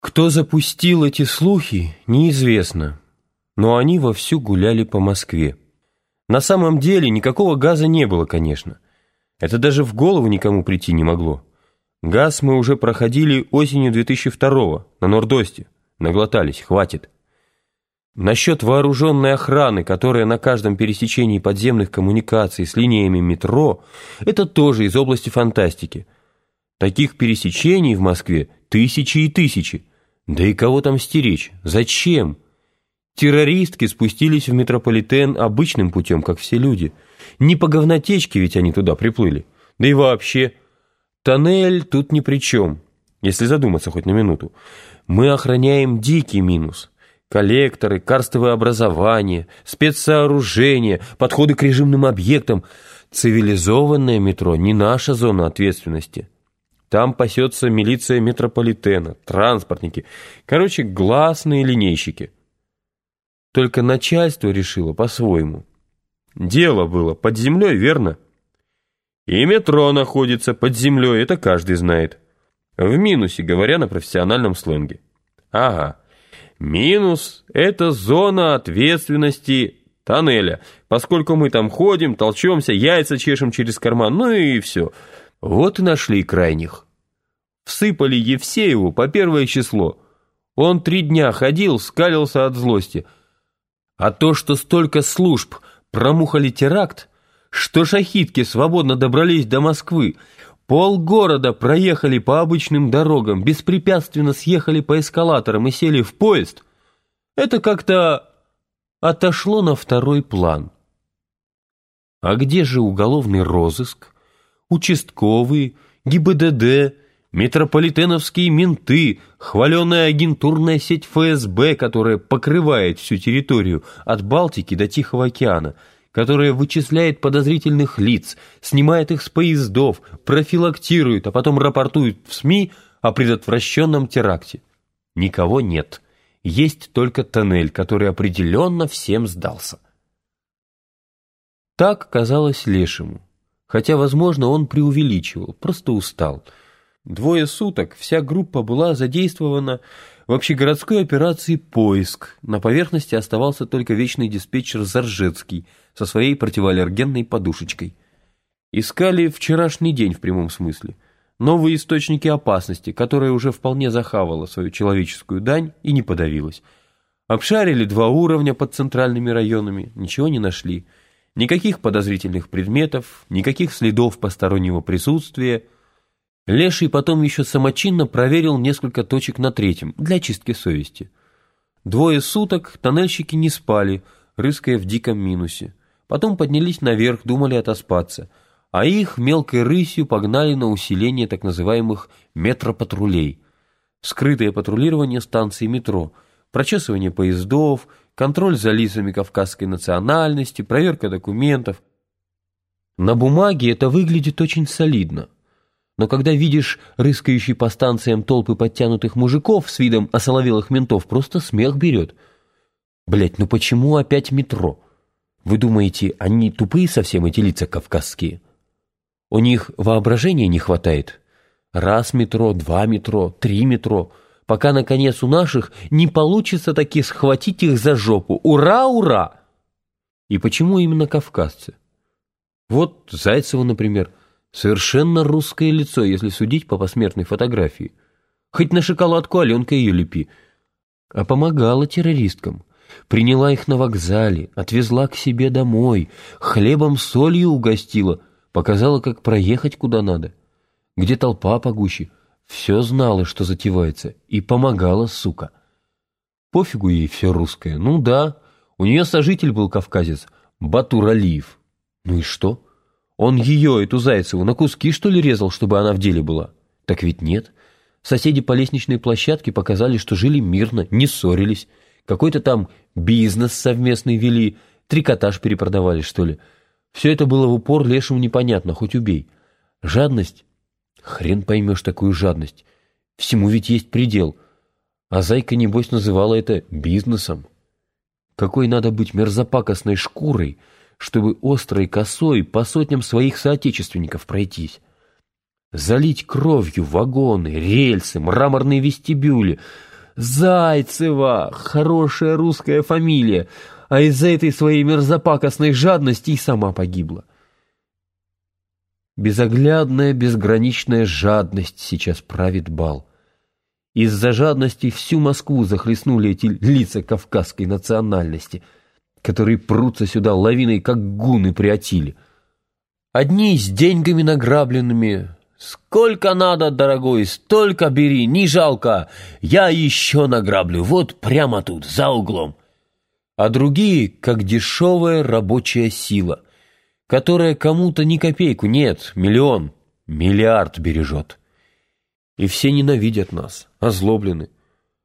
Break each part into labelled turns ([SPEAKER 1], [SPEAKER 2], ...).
[SPEAKER 1] Кто запустил эти слухи, неизвестно, но они вовсю гуляли по Москве. На самом деле никакого газа не было, конечно. Это даже в голову никому прийти не могло. Газ мы уже проходили осенью 2002-го на Нордосте. Наглотались, хватит. Насчет вооруженной охраны, которая на каждом пересечении подземных коммуникаций с линиями метро, это тоже из области фантастики. Таких пересечений в Москве тысячи и тысячи. Да и кого там стеречь? Зачем? Террористки спустились в метрополитен обычным путем, как все люди. Не по говнотечке ведь они туда приплыли. Да и вообще, тоннель тут ни при чем, если задуматься хоть на минуту. Мы охраняем дикий минус – коллекторы, карстовое образование, спецсооружения, подходы к режимным объектам. Цивилизованное метро не наша зона ответственности. Там пасется милиция метрополитена, транспортники. Короче, гласные линейщики. Только начальство решило по-своему. Дело было под землей, верно? И метро находится под землей, это каждый знает. В минусе, говоря на профессиональном сленге. Ага. Минус – это зона ответственности тоннеля, поскольку мы там ходим, толчемся, яйца чешем через карман, ну и все. Вот и нашли крайних. Всыпали Евсееву по первое число. Он три дня ходил, скалился от злости. А то, что столько служб промухали теракт, что шахитки свободно добрались до Москвы, Полгорода проехали по обычным дорогам, беспрепятственно съехали по эскалаторам и сели в поезд. Это как-то отошло на второй план. А где же уголовный розыск, участковые, ГИБДД, метрополитеновские менты, хваленая агентурная сеть ФСБ, которая покрывает всю территорию от Балтики до Тихого океана – которая вычисляет подозрительных лиц, снимает их с поездов, профилактирует, а потом рапортует в СМИ о предотвращенном теракте. Никого нет. Есть только тоннель, который определенно всем сдался. Так казалось Лешему. Хотя, возможно, он преувеличивал, просто устал. Двое суток вся группа была задействована в общегородской операции «Поиск». На поверхности оставался только вечный диспетчер Заржецкий – со своей противоаллергенной подушечкой. Искали вчерашний день в прямом смысле. Новые источники опасности, которая уже вполне захавала свою человеческую дань и не подавилась. Обшарили два уровня под центральными районами, ничего не нашли. Никаких подозрительных предметов, никаких следов постороннего присутствия. Леший потом еще самочинно проверил несколько точек на третьем, для чистки совести. Двое суток тоннельщики не спали, рыская в диком минусе. Потом поднялись наверх, думали отоспаться, а их мелкой рысью погнали на усиление так называемых метропатрулей. Скрытое патрулирование станции метро, прочесывание поездов, контроль за лицами кавказской национальности, проверка документов. На бумаге это выглядит очень солидно. Но когда видишь рыскающие по станциям толпы подтянутых мужиков с видом осоловелых ментов, просто смех берет. Блять, ну почему опять метро? Вы думаете, они тупые совсем, эти лица кавказские? У них воображения не хватает. Раз метро, два метро, три метро, пока, наконец, у наших не получится таки схватить их за жопу. Ура, ура! И почему именно кавказцы? Вот Зайцева, например, совершенно русское лицо, если судить по посмертной фотографии. Хоть на шоколадку Аленка ее лепи. А помогала террористкам. Приняла их на вокзале, отвезла к себе домой, хлебом солью угостила, показала, как проехать куда надо. Где толпа погуще, все знала, что затевается, и помогала, сука. Пофигу ей все русское. Ну да, у нее сожитель был кавказец, Батур Алиев. Ну и что? Он ее, эту Зайцеву, на куски, что ли, резал, чтобы она в деле была? Так ведь нет. Соседи по лестничной площадке показали, что жили мирно, не ссорились, какой-то там бизнес совместный вели, трикотаж перепродавали, что ли. Все это было в упор лешему непонятно, хоть убей. Жадность? Хрен поймешь такую жадность. Всему ведь есть предел. А зайка, небось, называла это бизнесом. Какой надо быть мерзопакостной шкурой, чтобы острой косой по сотням своих соотечественников пройтись. Залить кровью вагоны, рельсы, мраморные вестибюли — Зайцева! Хорошая русская фамилия, а из-за этой своей мерзопакостной жадности и сама погибла. Безоглядная, безграничная жадность сейчас правит бал. Из-за жадности всю Москву захлестнули эти лица кавказской национальности, которые прутся сюда лавиной, как гуны приотили. Одни с деньгами награбленными. «Сколько надо, дорогой, столько бери, не жалко. Я еще награблю, вот прямо тут, за углом». А другие, как дешевая рабочая сила, которая кому-то ни копейку, нет, миллион, миллиард бережет. И все ненавидят нас, озлоблены.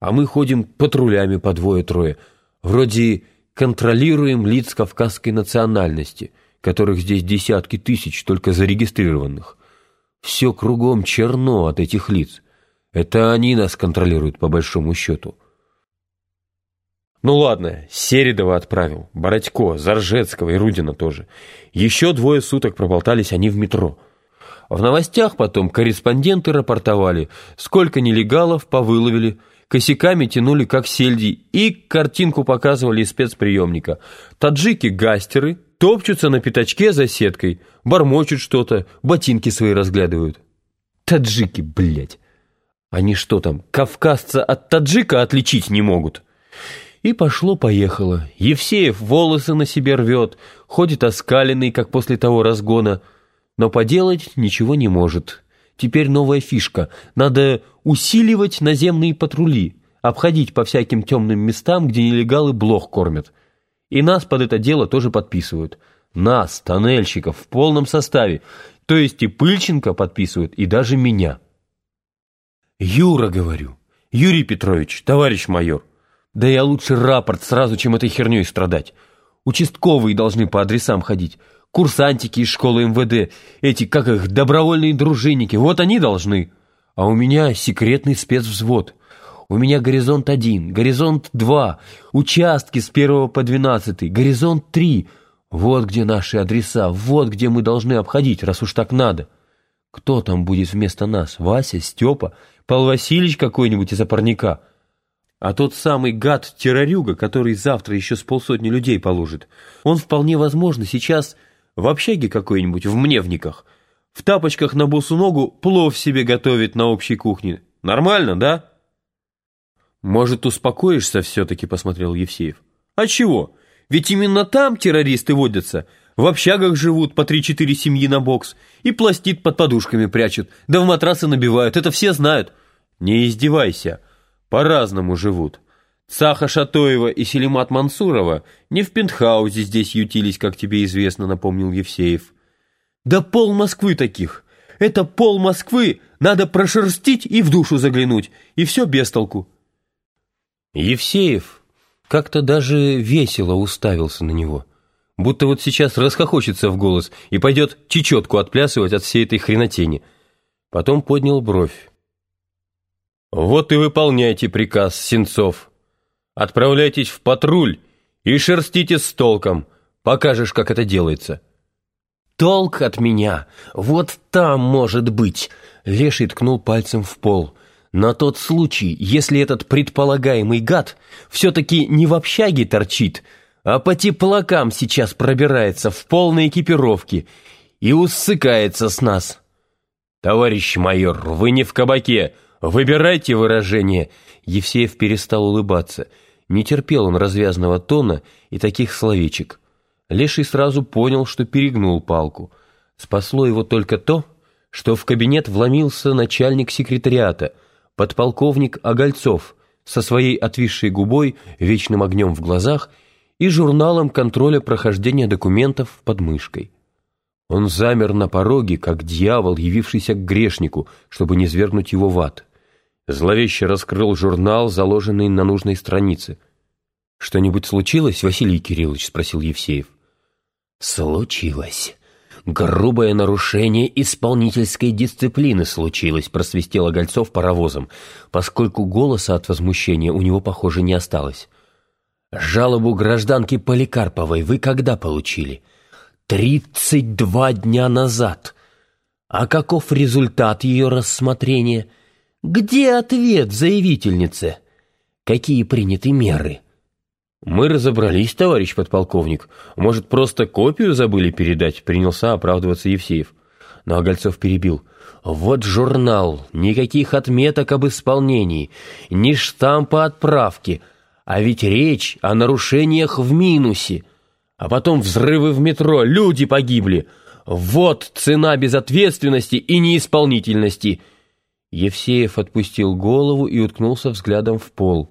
[SPEAKER 1] А мы ходим патрулями по двое-трое, вроде контролируем лиц кавказской национальности, которых здесь десятки тысяч только зарегистрированных. Все кругом черно от этих лиц. Это они нас контролируют по большому счету. Ну ладно, Середова отправил, Бородько, Заржецкого и Рудина тоже. Еще двое суток проболтались они в метро. В новостях потом корреспонденты рапортовали, сколько нелегалов повыловили, косяками тянули как сельди и картинку показывали из спецприемника. Таджики-гастеры топчутся на пятачке за сеткой, бормочут что-то, ботинки свои разглядывают. Таджики, блядь! Они что там, кавказца от таджика отличить не могут?» И пошло-поехало. Евсеев волосы на себе рвет, ходит оскаленный, как после того разгона, но поделать ничего не может. Теперь новая фишка. Надо усиливать наземные патрули, обходить по всяким темным местам, где нелегалы блох кормят. И нас под это дело тоже подписывают. Нас, тоннельщиков, в полном составе. То есть и Пыльченко подписывают, и даже меня. Юра, говорю. Юрий Петрович, товарищ майор. Да я лучше рапорт сразу, чем этой херней страдать. Участковые должны по адресам ходить. Курсантики из школы МВД, эти, как их, добровольные дружинники, вот они должны. А у меня секретный спецвзвод. У меня горизонт один, горизонт два, участки с первого по двенадцатый, горизонт три. Вот где наши адреса, вот где мы должны обходить, раз уж так надо. Кто там будет вместо нас? Вася, Степа, Павел Васильевич какой-нибудь из опорника — а тот самый гад-террорюга, который завтра еще с полсотни людей положит, он вполне возможно сейчас в общаге какой-нибудь, в Мневниках, в тапочках на босу ногу плов себе готовит на общей кухне. Нормально, да? Может, успокоишься все-таки, посмотрел Евсеев. А чего? Ведь именно там террористы водятся. В общагах живут по три-четыре семьи на бокс. И пластит под подушками прячут, да в матрасы набивают. Это все знают. Не издевайся. По-разному живут. Цаха Шатоева и Селимат Мансурова не в пентхаузе здесь ютились, как тебе известно, напомнил Евсеев. Да пол Москвы таких. Это пол Москвы надо прошерстить и в душу заглянуть, и все без толку. Евсеев как-то даже весело уставился на него, будто вот сейчас расхохочется в голос и пойдет чечетку отплясывать от всей этой хренотени. Потом поднял бровь. Вот и выполняйте приказ, Сенцов. Отправляйтесь в патруль и шерстите с толком. Покажешь, как это делается. Толк от меня. Вот там может быть. Леший ткнул пальцем в пол. На тот случай, если этот предполагаемый гад все-таки не в общаге торчит, а по теплакам сейчас пробирается в полной экипировке и усыкается с нас. Товарищ майор, вы не в кабаке, «Выбирайте выражение!» Евсеев перестал улыбаться. Не терпел он развязного тона и таких словечек. Леший сразу понял, что перегнул палку. Спасло его только то, что в кабинет вломился начальник секретариата, подполковник Огольцов, со своей отвисшей губой, вечным огнем в глазах и журналом контроля прохождения документов под мышкой. Он замер на пороге, как дьявол, явившийся к грешнику, чтобы не свергнуть его в ад. Зловеще раскрыл журнал, заложенный на нужной странице. «Что-нибудь случилось, Василий Кириллович?» — спросил Евсеев. «Случилось. Грубое нарушение исполнительской дисциплины случилось», — просвистел Огольцов паровозом, поскольку голоса от возмущения у него, похоже, не осталось. «Жалобу гражданки Поликарповой вы когда получили?» «Тридцать два дня назад. А каков результат ее рассмотрения?» Где ответ заявительнице?
[SPEAKER 2] Какие приняты меры?»
[SPEAKER 1] «Мы разобрались, товарищ подполковник. Может, просто копию забыли передать?» Принялся оправдываться Евсеев. Но Огольцов перебил. «Вот журнал, никаких отметок об исполнении, ни штампа отправки, а ведь речь о нарушениях в минусе. А потом взрывы в метро, люди погибли. Вот цена безответственности и неисполнительности». Евсеев отпустил голову и уткнулся взглядом в пол.